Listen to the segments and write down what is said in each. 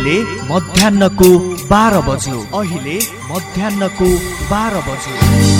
अहिले मध्याहको बाह्र बज्यो अहिले मध्याहको बाह्र बज्यो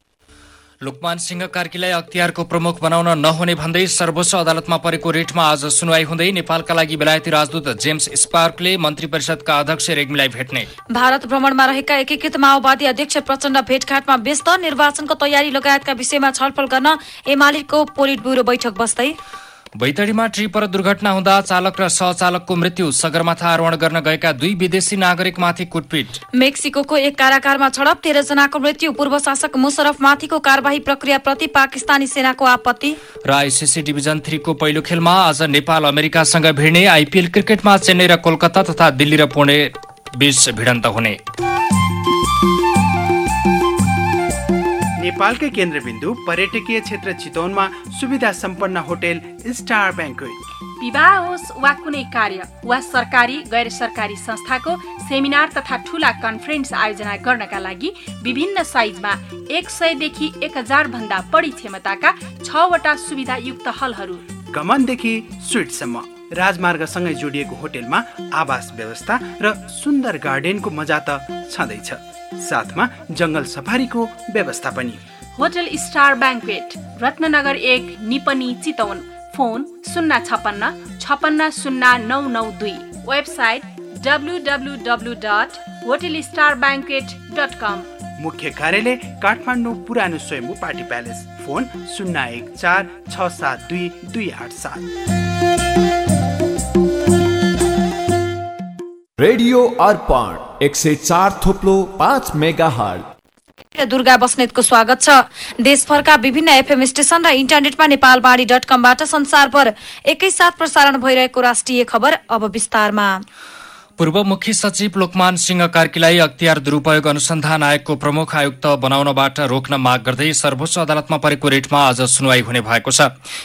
लोकमान सिंह कार्कीलाई अख्तियारको प्रमुख बनाउन नहुने भन्दै सर्वोच्च अदालतमा परेको रिटमा आज सुनवाई हुँदै नेपालका लागि बेलायती राजदूत जेम्स स्पार्कले मन्त्री परिषदका अध्यक्ष रेग्मीलाई भेट्ने। भारत भ्रमणमा रहेका एकीकृत माओवादी अध्यक्ष प्रचण्ड भेटघाटमा व्यस्त निर्वाचनको तयारी लगायतका विषयमा छलफल गर्न एमालेको पोलिट ब्युरो बैठक बस्दै। बैतडीमा ट्रिपर दुर्घटना हुँदा चालक र सहचालकको मृत्यु सगरमाथा आरोहण गर्न गएका दुई विदेशी नागरिकमाथि कुटपिट। मेक्सिको एक कारागारमा झडप तेह्र जनाको मृत्यु पूर्व शासक मुशरफ माथिको कार्यवाही प्रक्रियाप्रति पाकिस्तानी सेनाको आपत्ति। र आइसिसी डिभिजन थ्रीको पहिलो खेलमा आज नेपाल अमेरिकासँग भिड्ने आइपिएल क्रिकेटमा चेन्नई र कोलकाता तथा दिल्ली र पुणे बीच भिडन्त हुने। नेपालकै केन्द्रबिन्दु पर्यटकीय क्षेत्र चितवनमा सुविधा सम्पन्न होटेल स्टार ब्याङ्कवेट विवाह होस् वा कुनै कार्य वा सरकारी गैर सरकारी संस्थाको सेमिनार तथा ठुला कन्फरेन्स आयोजना गर्नका लागि विभिन्न साइजमा एक सयदेखि एक हजार भन्दा बढी क्षमताका छवटा सुविधायुक्त हलहरू। कमनदेखि स्विटसम्म राजमार्गसँगै जोडिएको होटेलमा आवास व्यवस्था र सुन्दर गार्डनको मजा त छँदैछ। साथमा जङ्गल सफारीको व्यवस्था पनि। होटल स्टार ब्याङ्कवेट रत्नगर एक निपनी चितवन। फोन शून्य छपन्न छपन्न शून्य नौ नौ दुई। Website W W W dot hotel star banquet dot com. मुख्य कार्यालय काठमाडौँ पुरानो स्वयम्भू पार्टी प्यालेस। फोन शून्य एक चार छ सात दुई दुई आठ सात। रेडियो अर्पण एक सय चार थोप्लो पाँच मेगा हट दुर्गा बस्नेतको स्वागत छ। देशभरका विभिन्न एफएम स्टेशन र इन्टरनेटमा नेपालवाणी डट कमबाट संसारभर एकैसाथ प्रसारण भइरहेको राष्ट्रिय खबर अब विस्तारमा। पूर्व मुख्य सचिव लोकमान सिंह कार्कीलाई अख्तियार दुरूपयोग अनुसन्धान आयोगको प्रमुख आयुक्त बनाउनबाट रोक्न माग गर्दै सर्वोच्च अदालतमा परेको रेटमा आज सुनवाई हुने भएको छ।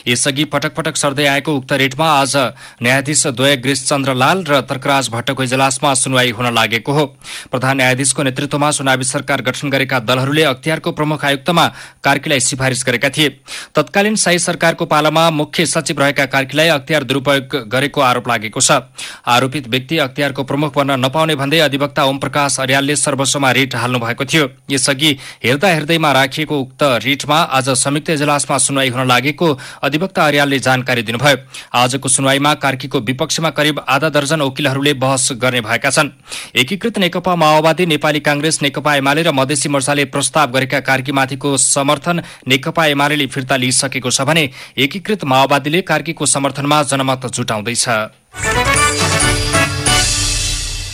यसअघि पटक पटक सर्दै आएको उक्त रेटमा आज न्यायाधीश द्वय चन्द्र लाल र तर्कराज भट्टको इजलासमा सुनवाई हुन लागेको हो। प्रधान न्यायाधीशको नेतृत्वमा चुनावी सरकार गठन गरेका दलहरूले अख्तियारको प्रमुख आयुक्तमा कार्कीलाई सिफारिस गरेका थिए। तत्कालीन शाही सरकारको पालामा मुख्य सचिव रहेका कार्कीलाई अख्तियार दुरूपयोग गरेको आरोप लागेको छ। आरोपित व्यक्ति अख्तियारको प्रमुख बन्न नपाउने भन्दै अधिवक्ता ओम प्रकाश अर्यालले सर्वस्वमा रिट हाल्नु भएको थियो। यसअघि हेर्दा हेर्दैमा राखिएको उक्त रिटमा आज संयुक्त इजलासमा सुनवाई हुन लागेको अधिवक्ता अर्यालले जानकारी दिनुभयो। आजको सुनवाईमा कार्कीको विपक्षमा करिब आधा दर्जन वकिलहरूले बहस गर्ने भएका छन्। एकीकृत नेकपा माओवादी नेपाली कांग्रेस नेकपा एमाले र मधेसी मोर्चाले प्रस्ताव गरेका कार्कीमाथिको समर्थन नेकपा एमाले फिर्ता लिइसकेको छ भने एकीकृत माओवादीले कार्कीको समर्थनमा जनमत जुटाउँदैछ।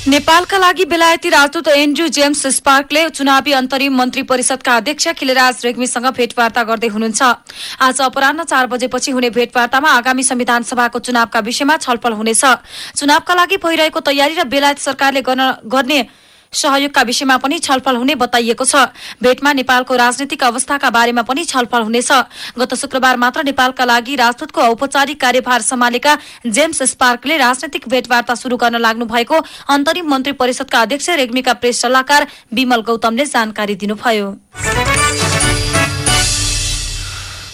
नेपालका लागि बेलायती राजदूत एन्ड्रु जेम्स स्पार्कले चुनावी अन्तरिम मन्त्री परिषदका अध्यक्ष खिलराज रेग्मीसँग भेटवार्ता गर्दै हुनुहुन्छ। आज अपरान्न चार बजेपछि हुने भेटवार्तामा आगामी संविधान सभाको चुनावका विषयमा छलफल हुनेछ। चुनावका लागि भइरहेको तयारी र बेलायत सरकारले गर्ने सहयोगका विषयमा पनि छलफल हुने बताइएको छ। भेटमा नेपालको राजनीतिक अवस्थाका बारेमा पनि छलफल हुनेछ। गत शुक्रबार मात्र नेपालका लागि राजदूतको औपचारिक कार्यभार सम्हालेका जेम्स स्पार्कले राजनैतिक भेटवार्ता शुरू गर्न लाग्नु भएको अन्तरिम मन्त्री परिषदका अध्यक्ष रेग्मीका प्रेस सल्लाहकार विमल गौतमले जानकारी दिनुभयो।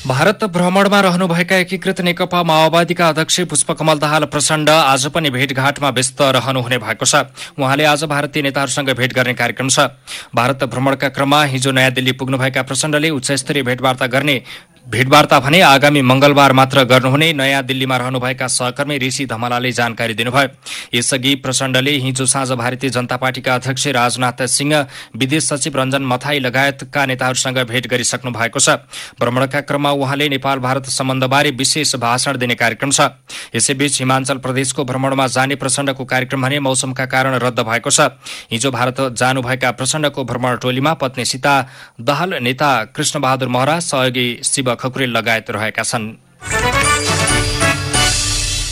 भारत भ्रमणमा रहनुभएका एकीकृत नेकपा माओवादीका अध्यक्ष पुष्पकमल दाहाल प्रचण्ड आज पनि भेटघाटमा व्यस्त रहनुहुने भएको छ। उहाँले आज भारतीय नेताहरूसँग भेट गर्ने कार्यक्रम छ। भारत भ्रमणका क्रममा हिजो नयाँ दिल्ली पुग्नुभएका प्रचण्डले उच्चस्तरीय भेटवार्ता गर्ने भेटवार्ता भने आगामी मंगलबार मात्र गर्नुहुने। नयाँ दिल्लीमा रहनुभएका सहकर्मी ऋषि धमलाले जानकारी दिनुभयो। यसअघि प्रचण्डले हिजो साँझ भारतीय जनता पार्टीका अध्यक्ष राजनाथ सिंह विदेश सचिव रञ्जन मथाई लगायतका नेताहरूसँग भेट गरिसक्नु भएको छ। भ्रमणका क्रममा उहाँले नेपाल भारत सम्बन्धबारे विशेष भाषण दिने कार्यक्रम छ। यसैबीच हिमाञ्चल प्रदेशको भ्रमणमा जाने प्रचण्डको कार्यक्रम भने मौसमका कारण रद्द भएको छ। हिजो भारत जानुभएका प्रचण्डको भ्रमण टोलीमा पत्नी सीता दहाल नेता कृष्णबहादुर महरा सहयोगी शिव खकुरेल लगायत रहेका छन्।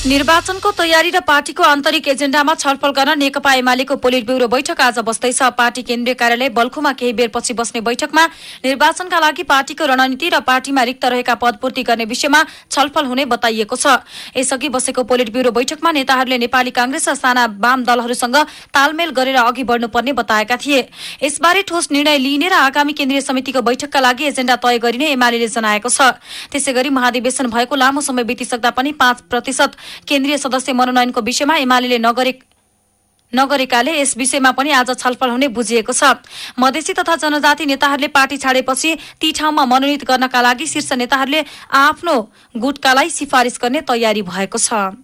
निर्वाचनको तयारी र पार्टीको आन्तरिक एजेण्डामा छलफल गर्न नेकपा एमालेको पोलिट ब्यूरो बैठक आज बस्दैछ। पार्टी केन्द्रीय कार्यालय बल्खुमा केही बेरपछि बस्ने बैठकमा निर्वाचनका लागि पार्टीको रणनीति र पार्टीमा रिक्त रहेका पदपूर्ति गर्ने विषयमा छलफल हुने बताइएको छ। यसअघि बसेको पोलिट ब्यूरो बैठकमा नेताहरूले नेपाली कांग्रेस र साना वाम दलहरूसँग तालमेल गरेर अघि बढ्नुपर्ने बताएका थिए। यसबारे ठोस निर्णय लिइने र आगामी केन्द्रीय समितिको बैठकका लागि एजेण्डा तय गरिने एमाले जनाएको छ। त्यसै महाधिवेशन भएको लामो समय बितिसक्दा पनि पाँच प्रतिशत केन्द्रीय सदस्य मनोनयनको विषयमा एमाले नगरे नगरेकाले यस विषयमा पनि आज छलफल हुने बुझिएको छ। मधेसी तथा जनजाति नेताहरूले पार्टी छाडेपछि ती ठाउँमा मनोनित गर्नका लागि शीर्ष नेताहरूले आफ्नो गुटकालाई सिफारिस गर्ने तयारी भएको छ।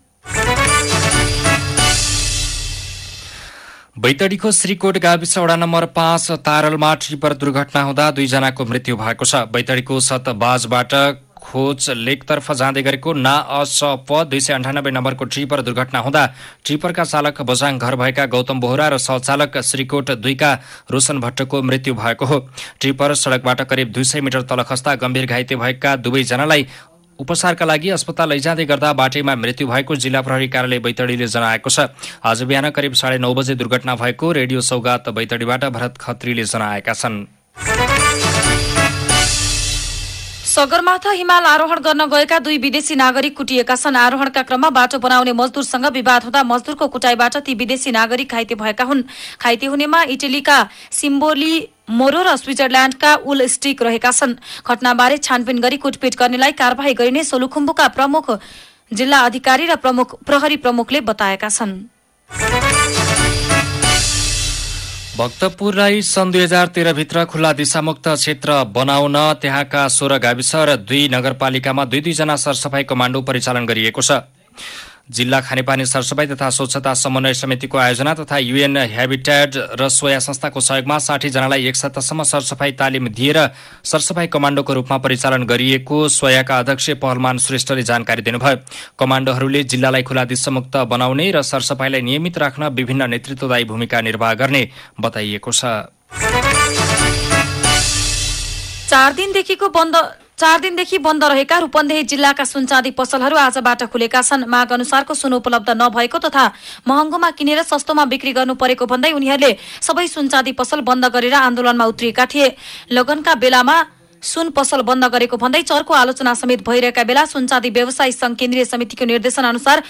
बैतडीको श्रीकोट गाविस वडा नम्बर पाँच तारलमा ट्रिपर दुर्घटना हुँदा दुईजनाको मृत्यु भएको छ। बैतडीको सतबाजबाट खोज लेकतर्फ जाँदै गरेको ना अस प दुई सय अन्ठानब्बे नम्बरको ट्रिपर दुर्घटना हुँदा ट्रिपरका चालक बजाङ घर भएका गौतम बोहरा र सहचालक श्रीकोट दुईका रोशन भट्टको मृत्यु भएको हो। ट्रिपर सड़कबाट करिब दुई सय मिटर तल खस्दा गम्भीर घाइते भएका दुवैजनालाई उपचारका लागि अस्पताल लैजाँदै गर्दा बाटैमा मृत्यु भएको जिल्ला प्रहरी कार्यालय बैतडीले जनाएको छ। आज बिहान करिब साढे नौ बजे दुर्घटना भएको रेडियो सौगात बैतडीबाट भरत खत्रीले जनाएका छन्। सगरमाथा हिमाल आरोहण गर्न गएका दुई विदेशी नागरिक कुटिएका छन्। आरोहणका क्रममा बाटो बनाउने मजदुरसँग विवाद हुँदा मजदुरको कुटाईबाट ती विदेशी नागरिक घाइते भएका हुन्। घाइते हुनेमा इटलीका सिम्बोली मोरो र स्विजरल्याण्डका उल स्टिक रहेका छन्। घटनाबारे छानबिन गरी कुटपिट गर्नेलाई कार्यवाही गरिने सोलुखुम्बुका प्रमुख जिल्ला अधिकारी र प्रमुख प्रहरी प्रमुखले बताएका छन्। भक्तपुरलाई सन् दुई हजार तेह्रभित्र खुल्ला दिशामुक्त क्षेत्र बनाउन त्यहाँका सोह्र गाविस र दुई नगरपालिकामा दुई दुईजना सरसफाई कमाण्डो परिचालन गरिएको छ। जिल्ला खानेपानी सरसफाई तथा स्वच्छता समन्वय समितिको आयोजना तथा युएन हेबिटेड र सोया संस्थाको सहयोगमा साठीजनालाई एक सप्ताहसम्म सरसफाई तालिम दिएर सरसफाई कमाण्डोको रूपमा परिचालन गरिएको सोयाका अध्यक्ष पहलमान श्रेष्ठले जानकारी दिनुभयो। कमाण्डोहरूले जिल्लालाई खुला दिशामुक्त बनाउने र सरसफाईलाई नियमित राख्न विभिन्न नेतृत्वदायी भूमिका निर्वाह गर्ने बताइएको छ। चार दिनदेखिको बन्द चार दिनदेखि बन्द रहेका रूपन्देही जिल्लाका सुनचाँदी पसलहरू आजबाट खुलेका छन्। माग अनुसारको सुन उपलब्ध नभएको तथा महँगोमा किनेर सस्तोमा बिक्री गर्नु परेको भन्दै उनीहरूले सबै सुनचाँदी पसल बन्द गरेर आन्दोलनमा उत्रिएका थिए। लगनका बेलामा सुन पसल बन्द गरेको भन्दै चर्को आलोचना समेत भइरहेका बेला सुनचाँदी व्यवसायी संघ केन्द्रीय समितिको निर्देशन अनुसार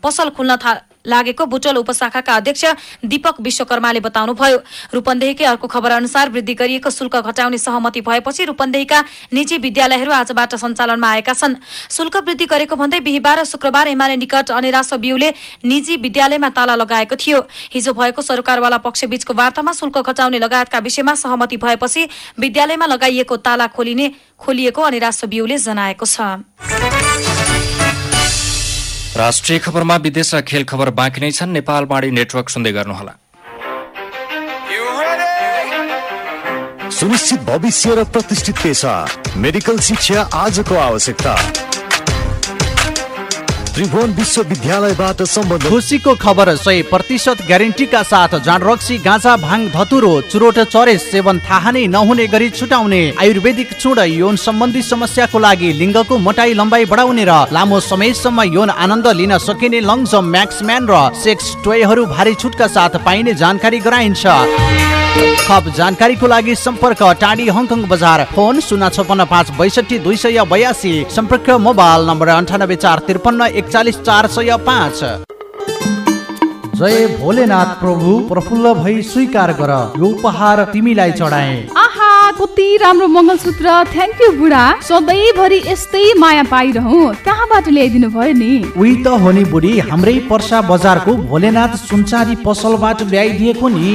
पसल खुल्न लागेको बुटोल उपशाखाका अध्यक्ष दीपक विश्वकर्माले बताउनुभयो। रूपन्देहीकै अर्को खबर अनुसार वृद्धि गरिएको शुल्क घटाउने सहमति भएपछि रूपन्देहीका निजी विद्यालयहरू आजबाट सञ्चालनमा आएका छन्। शुल्क वृद्धि गरेको भन्दै बिहिबार र शुक्रबार एमाले निकट अनिरास बिउले निजी विद्यालयमा ताला लगाएको थियो। हिजो भएको सरकारवाला पक्षबीचको वार्तामा शुल्क घटाउने लगायतका विषयमा सहमति भएपछि विद्यालयमा लगाइएको ताला खोलिने खोलिएको अनिरास बिउले जनाएको छ। राष्ट्रिय खबरमा विदेश र खेल खबर बाँकी नै छन्। नेपाल बाणी नेटवर्क सुन्दै गर्नुहोला। सुनिश्चित भविष्य र प्रतिष्ठित पेसा। मेडिकल शिक्षा आजको आवश्यकता। त्रिभुवन विश्वविद्यालयबाट सम्बन्ध खुसीको खबर सय प्रतिशत ग्यारेन्टीका साथ जाँड रक्सी गाँजा भाङ धतुरो चुरोट चरेस सेवन थाहा नै नहुने गरी छुटाउने आयुर्वेदिक चूर्ण यौन सम्बन्धी समस्याको लागि लिङ्गको मोटाई लम्बाइ बढाउने र लामो समयसम्म यौन आनन्द लिन सकिने लङ्जम म्याक्सम्यान र सेक्स टोयहरू भारी छुटका साथ पाइने जानकारी गराइन्छ। थप जानकारीको लागि सम्पर्क टाढी हङकङ बजार। फोन शून्य छपन्न पाँच बैसठी दुई सय बयासी। सम्पर्क मोबाइल नम्बर अन्ठानब्बे चार त्रिपन्न एकचालिस चार सय पाँच। जय भोलेनाथ प्रभु प्रफुल्ल भई स्वीकार गर यो उपहार तिमीलाई चढाए। आहा कति राम्रो मङ्गलसूत्र। थ्याङ्क यू बुढा। सधैँभरि यस्तै माया पाइरहँ। कहाँबाट ल्याइदिनु भयो नि? उही त हो नि बुढी हाम्रै पर्सा बजारको भोलेनाथ सुनचारी पसलबाट ल्याइदिएको नि।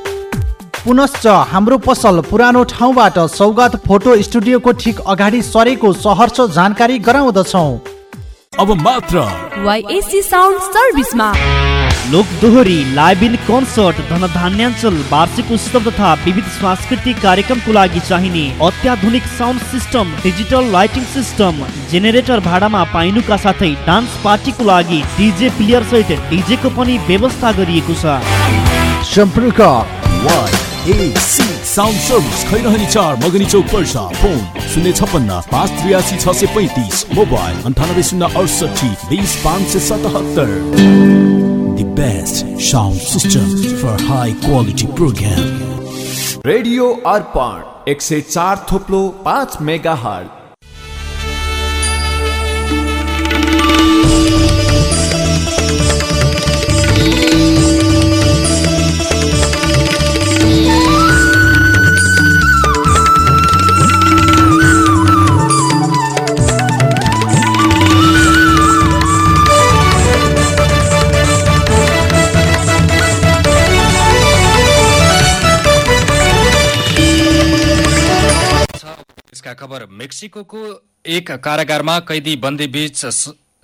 पुनश्च हाम्रो पसल पुरानो ठाउँबाट सौगात फोटो स्टुडियोको ठिक अगाडि सरेको सहरर्ष जानकारी गराउँदछौ। अब मात्र। वाइएसी साउन्ड सर्भिसमा। लोक दोहोरी लाइभ इन कन्सर्ट धनधान्याञ्चल वार्षिक उत्सव तथा विविध सांस्कृतिक कार्यक्रमको लागि चाहिने अत्याधुनिक sound system digital lighting system generator भाडामा पाइनुका साथै डान्स पार्टीको लागि डिजे प्लेयर सहित डिजेको पनि व्यवस्था गरिएको छ। सम्पर्क साउन्ड सर्भिस चार मगनी चौक फोन शून्य छप्पन्न पाँच त्रियासी छ मोबाइल अन्ठानब्बे शून्य अडसठी बिस पाँच सय सतहत्तर sound system for high quality program. Radio Arpan एक सय चार थोप्लो पाँच मेगा हट खबर मेक्सिको एक कारागारमा कैदी बन्दी बीच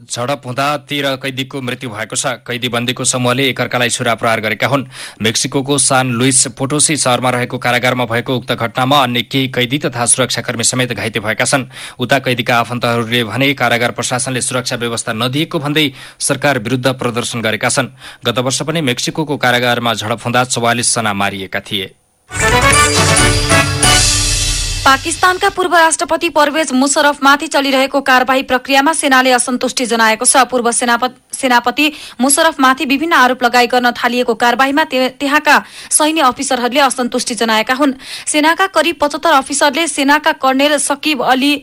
झडप हुँदा तेह्र कैदीको मृत्यु भएको छ। कैदी बन्दीको समूहले एकअर्कालाई छुरा प्रहार गरेका हुन्। मेक्सिको सान लुइस पोटोसी शहरमा रहेको कारागारमा भएको उक्त घटनामा अन्य केही कैदी तथा सुरक्षाकर्मी समेत घाइते भएका छन्। उता कैदीका आफन्तहरूले भने कारागार प्रशासनले सुरक्षा व्यवस्था नदिएको भन्दै सरकार विरूद्ध प्रदर्शन गरेका छन्। गत वर्ष पनि मेक्सिको कारागारमा झडप हुँदा चौवालिस जना मारिएका थिए। पाकिस्तानका पूर्व राष्ट्रपति परवेज मुशरफमाथि चलिरहेको कारवाही प्रक्रियामा सेनाले असन्तुष्टि जनाएको छ। पूर्व सेनापत- मुशरफमाथि विभिन्न आरोप लगाई गर्न थालिएको कारवाहीमा ते- त्यहाँका सैन्य अफिसरहरूले असन्तुष्टि जनाएका हुन्। सेनाका करिब पचहत्तर अफिसरले सेनाका कर्णेल सकिब अली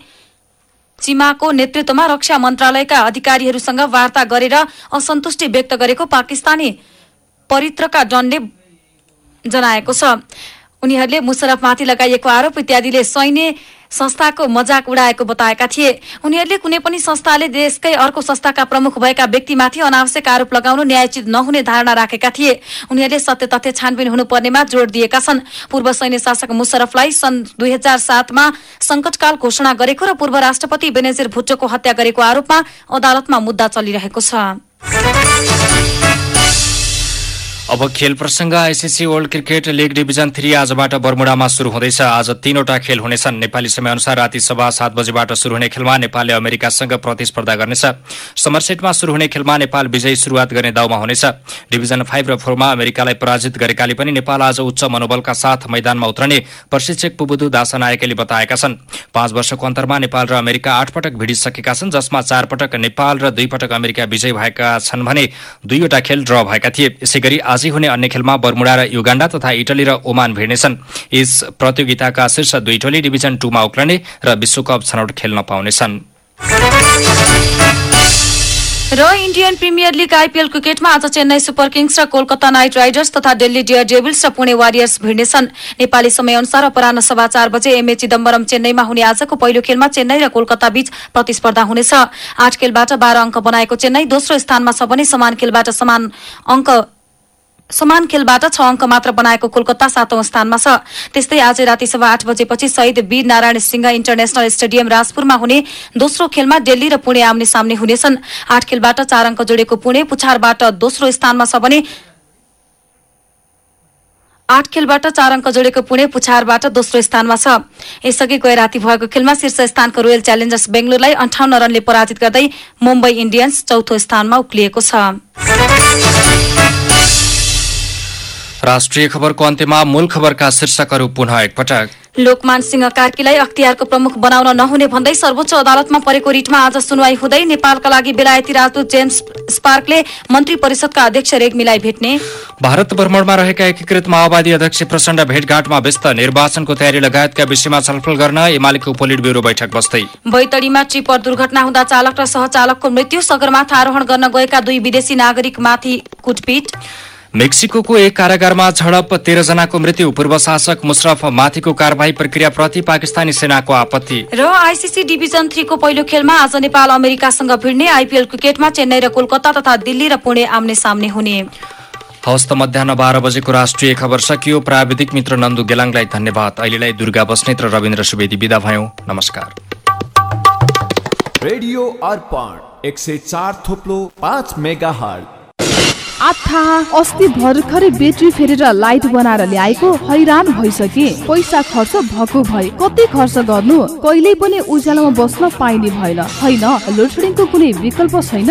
चिमाको नेतृत्वमा रक्षा मन्त्रालयका अधिकारीहरूसँग वार्ता गरेर असन्तुष्टि व्यक्त गरेको पाकिस्तानी परित्रका डनले जनाएको छ। उनीहरूले मुशरफमाथि लगाइएको आरोप इत्यादिले सैन्य संस्थाको मजाक उडाएको बताएका थिए। उनीहरूले कुनै पनि संस्थाले देशकै अर्को संस्थाका प्रमुख भएका व्यक्तिमाथि अनावश्यक आरोप लगाउनु न्यायोचित नहुने धारणा राखेका थिए। उनीहरूले सत्य तथ्य छानबिन हुनुपर्नेमा जोड़ दिएका छन्। पूर्व सैन्य शासक मुशरफलाई सन् दुई हजार सातमा संकटकाल घोषणा गरेको र पूर्व राष्ट्रपति बेनेजिर भुट्टोको हत्या गरेको आरोपमा अदालतमा मुद्दा चलिरहेको छ। अब खेल प्रसङ्ग ICC world cricket league division three आजबाट बर्मुडामा शुरू हुँदैछ। आज तीनवटा खेल हुनेछन्। नेपाली समयअनुसार राति सभा सात बजेबाट शुरू हुने खेलमा नेपालले अमेरिकासँग प्रतिस्पर्धा गर्नेछ। समरसेटमा शुरू हुने खेलमा नेपाल विजयी शुरूआत गर्ने दाउमा हुनेछ। डिभिजन फाइभ र फोरमा अमेरिकालाई पराजित गरेकाले पनि नेपाल आज उच्च मनोबलका साथ मैदानमा उत्रने प्रशिक्षक पुबुदु दासा नायकेले बताएका छन्। पाँच वर्षको अन्तरमा नेपाल र अमेरिका आठ पटक भिडिसकेका छन् जसमा चार पटक नेपाल र दुई पटक अमेरिका विजयी भएका छन् भने दुईवटा खेल ड्र भएका थिए। यसै गरी आजै हुने अन्य खेलमा बर्मुडा र युगाण्डा तथा इटली र ओमान भिड्नेछन्। यस प्रतियोगिताका शीर्ष दुई टोली डिभिजन टूमा उक्लने र विश्वकप छनौट खेल्न पाउनेछन्। र इन्डियन प्रिमियर लिग आइपीएल क्रिकेटमा आज चेन्नई सुपर किङ्स र कोलकाता नाइट राइडर्स तथा दिल्ली डियर डेभिल्स र पुणे वारियर्स भिड्नेछन्। नेपाली समयअनुसार अपराह्न सभा चार बजे एमए चिदम्बरम चेन्नईमा हुने आजको पहिलो खेलमा चेन्नई र कोलकाता बीच प्रतिस्पर्धा हुनेछ। आठ खेलबाट बाह्र अङ्क बनाएको चेन्नई दोस्रो स्थानमा छ भने समान खेलबाट समान अङ्क समान खेलबाट छ अङ्क मात्र बनाएको कोलकाता सातौं स्थानमा छ। त्यस्तै आज राति सभा आठ बजेपछि शहीद वीर नारायण सिंह इन्टरनेशनल स्टेडियम राजपुरमा हुने दोस्रो खेलमा दिल्ली र पुणे आम्ने सामने हुनेछन्। आठ खेलबाट चार अङ्क जोडेको पुणे पुछारबाट दोस्रो स्थानमा छ भने आठ खेलबाट चार अङ्क जोडेको पुणे पुछारबाट दोस्रो स्थानमा छ। यसअघि गए राति भएको खेलमा शीर्ष स्थानको रोयल च्यालेन्जर्स बेंगलोरलाई अन्ठाउन्न रनले पराजित गर्दै मुम्बई इन्डियन्स चौथो स्थानमा उक्लिएको छ। राष्ट्रिय खबरको अन्त्यमा मूल खबरका शीर्षकहरू पुनः एकपटक। लोकमान सिंह कार्कीलाई अख्तियारको प्रमुख बनाउन नहुने भन्दै सर्वोच्च अदालतमा परेको रिटमा आज सुनवाई हुँदै नेपालका लागि बेलायती राजदूत जेम्स स्पार्कले मन्त्री परिषदका अध्यक्ष रेग्मीलाई भेट्ने। भारत भ्रमणमा रहेका एकीकृत माओवादी अध्यक्ष प्रचण्ड भेटघाटमा व्यस्त निर्वाचनको तयारी लगायतका विषयमा छलफल गर्न एमालेको पोलिट ब्युरो बैठक बस्दै। बैतडीमा ट्रिपर दुर्घटना हुँदा चालक र सहचालकको मृत्यु सगरमाथा आरोहण गर्न गएका दुई विदेशी नागरिकमाथि कुटपिट। मेक्सिको एक कारागारमा झडप तेह्र जनाको मृत्यु पूर्व शासक मुशरफ माथिको कारवाही प्रक्रियाप्रति पाकिस्तानी सेनाको आपत्ति। र आइसिसी डिभिजन थ्रीको पहिलो खेलमा आज नेपाल अमेरिकासँग भिड्ने आइपिएल क्रिकेटमा चेन्नई र कोलकाता तथा दिल्ली र पुणे आम्ने सामने हुने। हवस् त मध्याह बाह्र बजेको राष्ट्रिय खबर सकियो। प्राविधिक मित्र नन्दु गेलाङलाई धन्यवाद। अहिलेलाई दुर्गा बस्नेत र रविन्द्र सुवेदी विदा भयौँ। नमस्कार। रेडियो अर्पण एक सय चार थोप्लो पाँच मेगा हल आथा अस्ति भर्खरै ब्याट्री फेरेर लाइट बनाएर ल्याएको हैरान भइसके। पैसा खर्च भएको भए कति खर्च गर्नु? कहिल्यै पनि उज्यालोमा बस्न पाइने भएन। होइन लोडसेडिङको कुनै विकल्प छैन।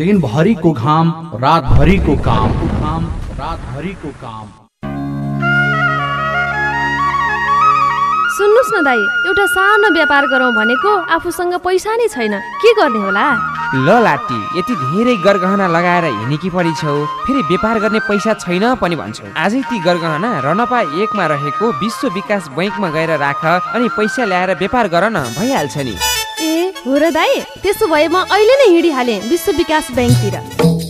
दिनभरिको घाम रातभरिको काम घाम रातभरिको काम। सुन्नुहोस् न दाई एउटा सानो व्यापार गरौँ भनेको आफूसँग पैसा नै छैन। के गर्ने होला? ल लाटी यति धेरै गरगहना लगाएर हिँडेकी परी छौ फेरि व्यापार गर्ने पैसा छैन पनि भन्छौ। आजै ती गरगहना रनपा एकमा रहेको विश्व विकास बैङ्कमा गएर राख अनि पैसा ल्याएर व्यापार गर न भइहाल्छ नि। ए हो र दाई त्यसो भए म अहिले नै हिँडिहालेँ विश्व विकास ब्याङ्कतिर।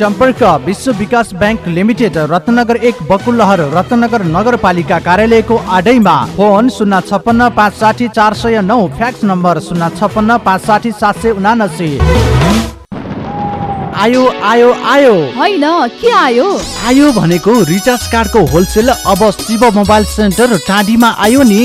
सम्पर्क विश्व विकास ब्याङ्क लिमिटेड रत्नगर एक बकुलहर रत्नगर नगरपालिका कार्यालयको आडैमा। फोन शून्य छप्पन्न पाँच साठी चार सय नौ फ्याक्स नम्बर शून्य छप्पन्न पाँच साठी सात सय उनासी। आयो आयो आयो। होइन के आयो? आयो भनेको रिचार्ज कार्डको होलसेल अब शिव मोबाइल सेन्टर टाँडीमा आयो नि।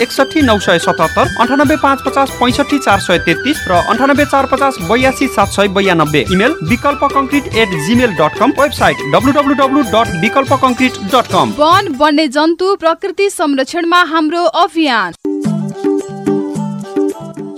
एकसठी नौ सय सतहत्तर अन्ठानब्बे पाँच पचास पैँसठी चार सय तेत्तिस र अन्ठानब्बे चार पचास बयासी सात सय बयानब्बे। Email Bikalpa concrete at Gmail dot com website W W W dot Bikalpa concrete dot com वन वन्य जन्तु प्रकृति संरक्षणमा हाम्रो अभियान।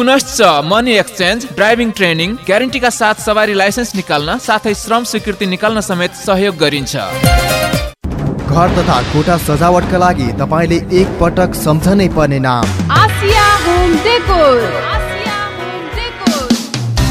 पुनश्च मनी एक्सचेन्ज ड्राइभिङ ट्रेनिङ ग्यारेन्टीका साथ सवारी लाइसेन्स निकाल्न साथै श्रम स्वीकृति निकाल्न समेत सहयोग गरिन्छ। घर तथा कोठा सजावटका लागि तपाईँले एक पटक सम्झनै पर्ने नाम। Asia home decor.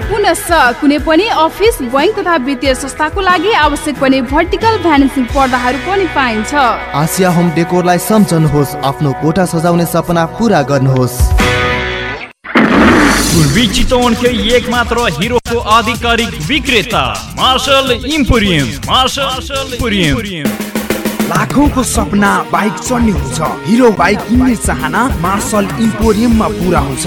कुनै पनि अफिस बैङ्क तथा वित्तीय संस्थाको लागि आवश्यक पर्ने भर्टिकल भ्यानेसिङ पर्दाहरू पनि पाइन्छ। आसिया होम डेकोरलाई सम्झनुहोस् आफ्नो कोठा सजाउने सपना पुरा गर्नुहोस्। पूर्वी एक मात्र हिरोको आधिकारिक विक्रेता मार्शल इम्पोरियम मार्शल इम्पोरियम। लाखौंको सपना बाइक चढ्ने हुन्छ हिरो बाइक किन्ने चाहना मार्सल इम्पोरियममा पुरा हुन्छ।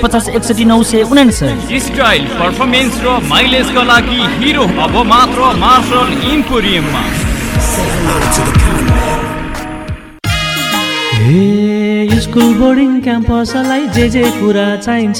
पचास एकसठी नौ सय उनासय स्टाइल पर्फर्मेन्स र माइलेजका लागि हिरो अब मात्र मार्शल इम्पोरियममा हे स्कुल बोर्डिङ क्याम्पसलाई जे जे कुरा चाहिन्छ।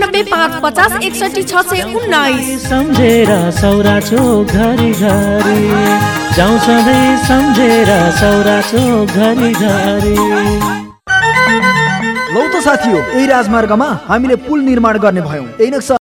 पाँच पचास एकसठी छ सय उन्नाइस। सम्झेर सौरा चोक घरि घरि। जाउँ सधैँ सम्झेर सौरा चोक घरि घरि। लौ त साथी हो यही राजमार्गमा हामीले पुल निर्माण गर्ने भयौँ। यही नक्सा